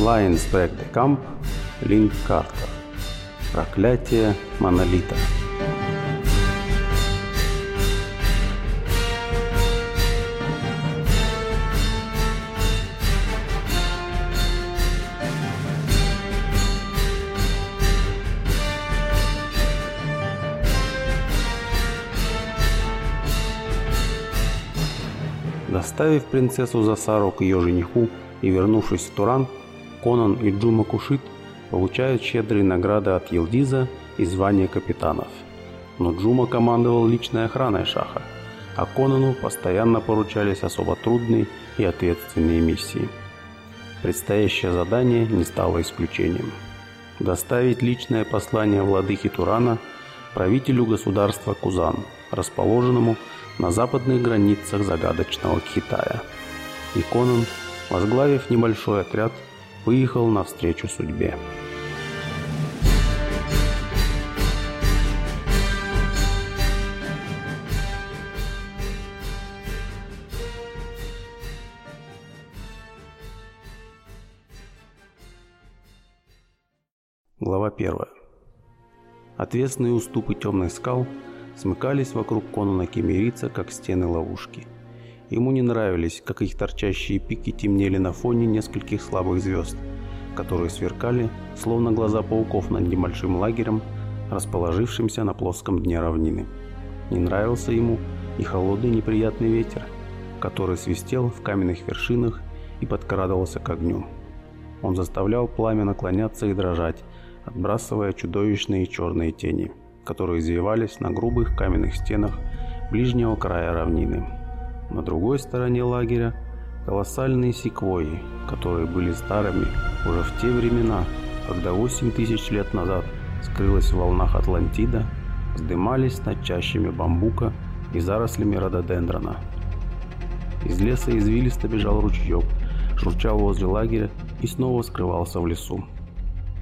Lions Break the Camp, Линк Картер. Проклятие Монолита. Доставив принцессу Засару к ее жениху и вернувшись в Туран, Конан и Джума Кушит получают щедрые награды от Елдиза и звание капитанов. Но Джума командовал личной охраной Шаха, а Конану постоянно поручались особо трудные и ответственные миссии. Предстоящее задание не стало исключением. Доставить личное послание владыки Турана правителю государства Кузан, расположенному на западных границах загадочного Китая. И Конан, возглавив небольшой отряд, выехал навстречу судьбе. Глава 1. Отвесные уступы темных скал – смыкались вокруг Конана Кемерица, как стены ловушки. Ему не нравились, как их торчащие пики темнели на фоне нескольких слабых звезд, которые сверкали, словно глаза пауков над небольшим лагерем, расположившимся на плоском дне равнины. Не нравился ему и холодный неприятный ветер, который свистел в каменных вершинах и подкрадывался к огню. Он заставлял пламя наклоняться и дрожать, отбрасывая чудовищные черные тени – которые извивались на грубых каменных стенах ближнего края равнины. На другой стороне лагеря колоссальные секвойи, которые были старыми уже в те времена, когда 8 тысяч лет назад скрылась в волнах Атлантида, вздымались над чащами бамбука и зарослями рододендрона. Из леса извилисто бежал ручеек, журчал возле лагеря и снова скрывался в лесу.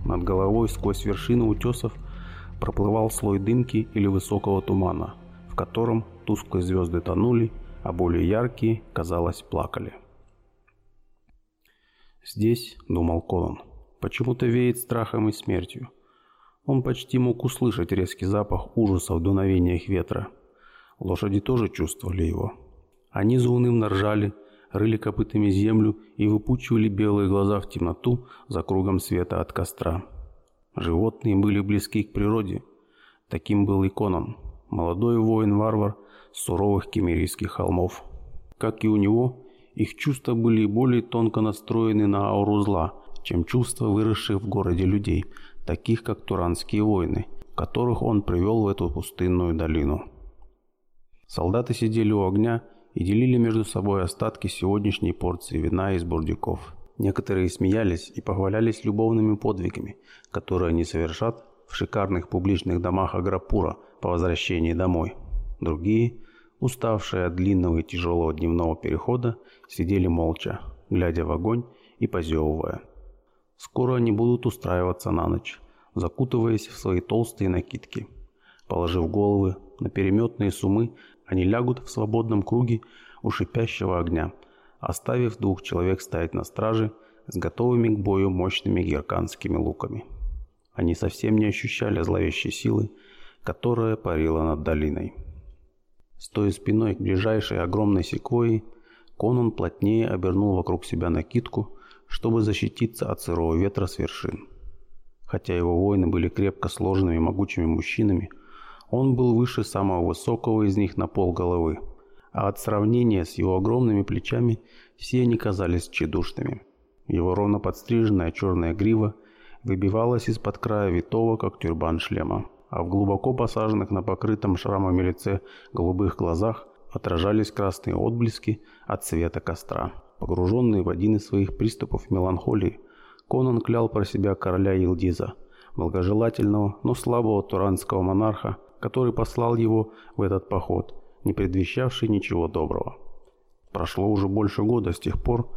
Над головой сквозь вершины утесов проплывал слой дымки или высокого тумана, в котором тусклые звезды тонули, а более яркие, казалось, плакали. «Здесь», — думал Конан, — «почему-то веет страхом и смертью». Он почти мог услышать резкий запах ужаса в дуновениях ветра. Лошади тоже чувствовали его. Они заунывно ржали, рыли копытами землю и выпучивали белые глаза в темноту за кругом света от костра. Животные были близки к природе. Таким был и Конан, молодой воин-варвар суровых кемерийских холмов. Как и у него, их чувства были более тонко настроены на ауру зла, чем чувства выросших в городе людей, таких как туранские воины, которых он привел в эту пустынную долину. Солдаты сидели у огня и делили между собой остатки сегодняшней порции вина из бурдюков. Некоторые смеялись и похвалялись любовными подвигами, которые они совершат в шикарных публичных домах Аграпура по возвращении домой. Другие, уставшие от длинного и тяжелого дневного перехода, сидели молча, глядя в огонь и позевывая. Скоро они будут устраиваться на ночь, закутываясь в свои толстые накидки. Положив головы на переметные сумы, они лягут в свободном круге у шипящего огня – оставив двух человек стоять на страже с готовыми к бою мощными герканскими луками. Они совсем не ощущали зловещей силы, которая парила над долиной. Стоя спиной к ближайшей огромной секвойи, Конан плотнее обернул вокруг себя накидку, чтобы защититься от сырого ветра с вершин. Хотя его воины были крепко сложенными могучими мужчинами, он был выше самого высокого из них на пол головы – а от сравнения с его огромными плечами все они казались тщедушными. Его ровно подстриженная черная грива выбивалась из-под края витого, как тюрбан шлема, а в глубоко посаженных на покрытом шрамами лице голубых глазах отражались красные отблески от цвета костра. Погруженный в один из своих приступов меланхолии, Конан клял про себя короля Илдиза, благожелательного, но слабого туранского монарха, который послал его в этот поход – не предвещавший ничего доброго. Прошло уже больше года с тех пор,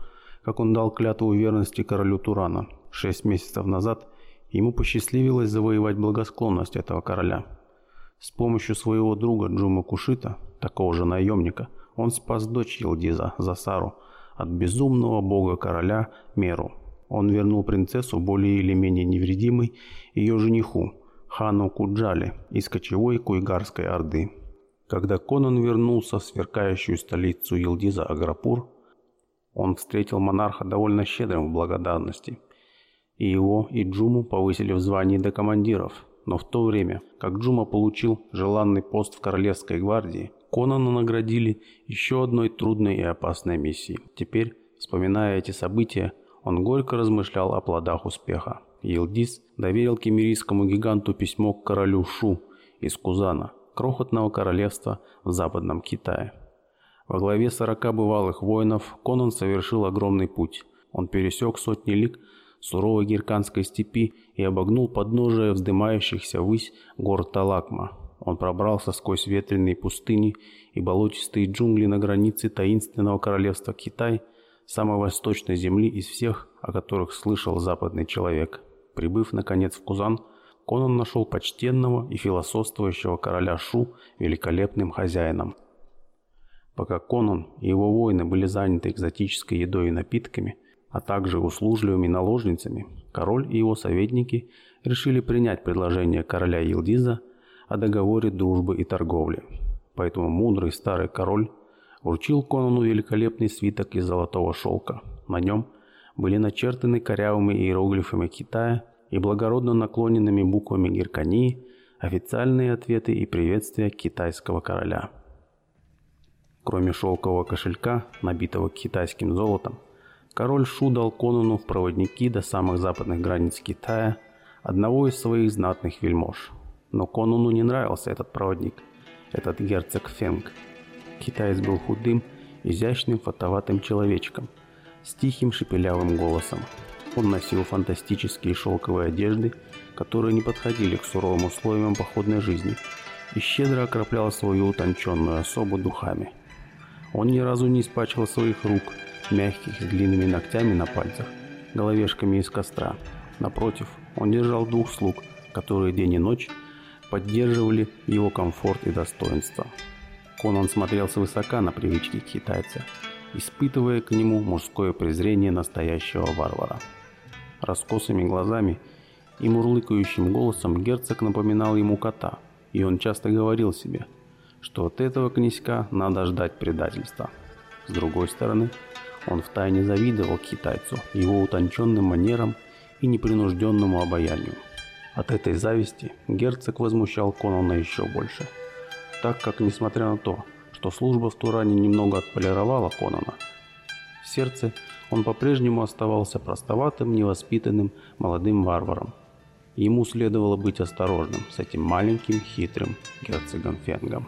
как он дал клятву верности королю Турана. Шесть месяцев назад ему посчастливилось завоевать благосклонность этого короля. С помощью своего друга Джума Кушита, такого же наемника, он спас дочь Елдиза, Засару, от безумного бога-короля Меру. Он вернул принцессу более или менее невредимой ее жениху, хану Куджали из кочевой Куйгарской Орды. Когда Конан вернулся в сверкающую столицу Елдиза Аграпур, он встретил монарха довольно щедрым в благодарности. И его, и Джуму повысили в звании до командиров. Но в то время, как Джума получил желанный пост в Королевской гвардии, Конана наградили еще одной трудной и опасной миссией. Теперь, вспоминая эти события, он горько размышлял о плодах успеха. Елдис доверил кемерийскому гиганту письмо к королю Шу из Кузана, крохотного королевства в Западном Китае. Во главе сорока бывалых воинов Конан совершил огромный путь. Он пересек сотни лиг суровой гирканской степи и обогнул подножие вздымающихся ввысь гор Талакма. Он пробрался сквозь ветреные пустыни и болотистые джунгли на границе таинственного королевства Китай, самой восточной земли из всех, о которых слышал западный человек. Прибыв, наконец, в Кузан, Конан нашел почтенного и философствующего короля Шу великолепным хозяином. Пока Конан и его воины были заняты экзотической едой и напитками, а также услужливыми наложницами, король и его советники решили принять предложение короля Елдиза о договоре дружбы и торговли. Поэтому мудрый старый король вручил Конану великолепный свиток из золотого шелка. На нем были начертаны корявыми иероглифами Китая и благородно наклоненными буквами Геркании официальные ответы и приветствия китайского короля. Кроме шелкового кошелька, набитого китайским золотом, король Шу дал Конану в проводники до самых западных границ Китая одного из своих знатных вельмож. Но Конану не нравился этот проводник, этот герцог Фенг. Китаец был худым, изящным, фотоватым человечком с тихим шепелявым голосом, он носил фантастические шелковые одежды, которые не подходили к суровым условиям походной жизни, и щедро окроплял свою утонченную особу духами. Он ни разу не испачкал своих рук, мягких с длинными ногтями на пальцах, головешками из костра. Напротив, он держал двух слуг, которые день и ночь поддерживали его комфорт и достоинство. Конан смотрел свысока на привычки китайца, испытывая к нему мужское презрение настоящего варвара. Раскосыми глазами и мурлыкающим голосом герцог напоминал ему кота, и он часто говорил себе, что от этого князька надо ждать предательства. С другой стороны, он втайне завидовал китайцу, его утонченным манерам и непринужденному обаянию. От этой зависти герцог возмущал Конана еще больше, так как, несмотря на то, что служба в Туране немного отполировала Конана, в сердце он по-прежнему оставался простоватым, невоспитанным молодым варваром. Ему следовало быть осторожным с этим маленьким хитрым герцогом Фенгом.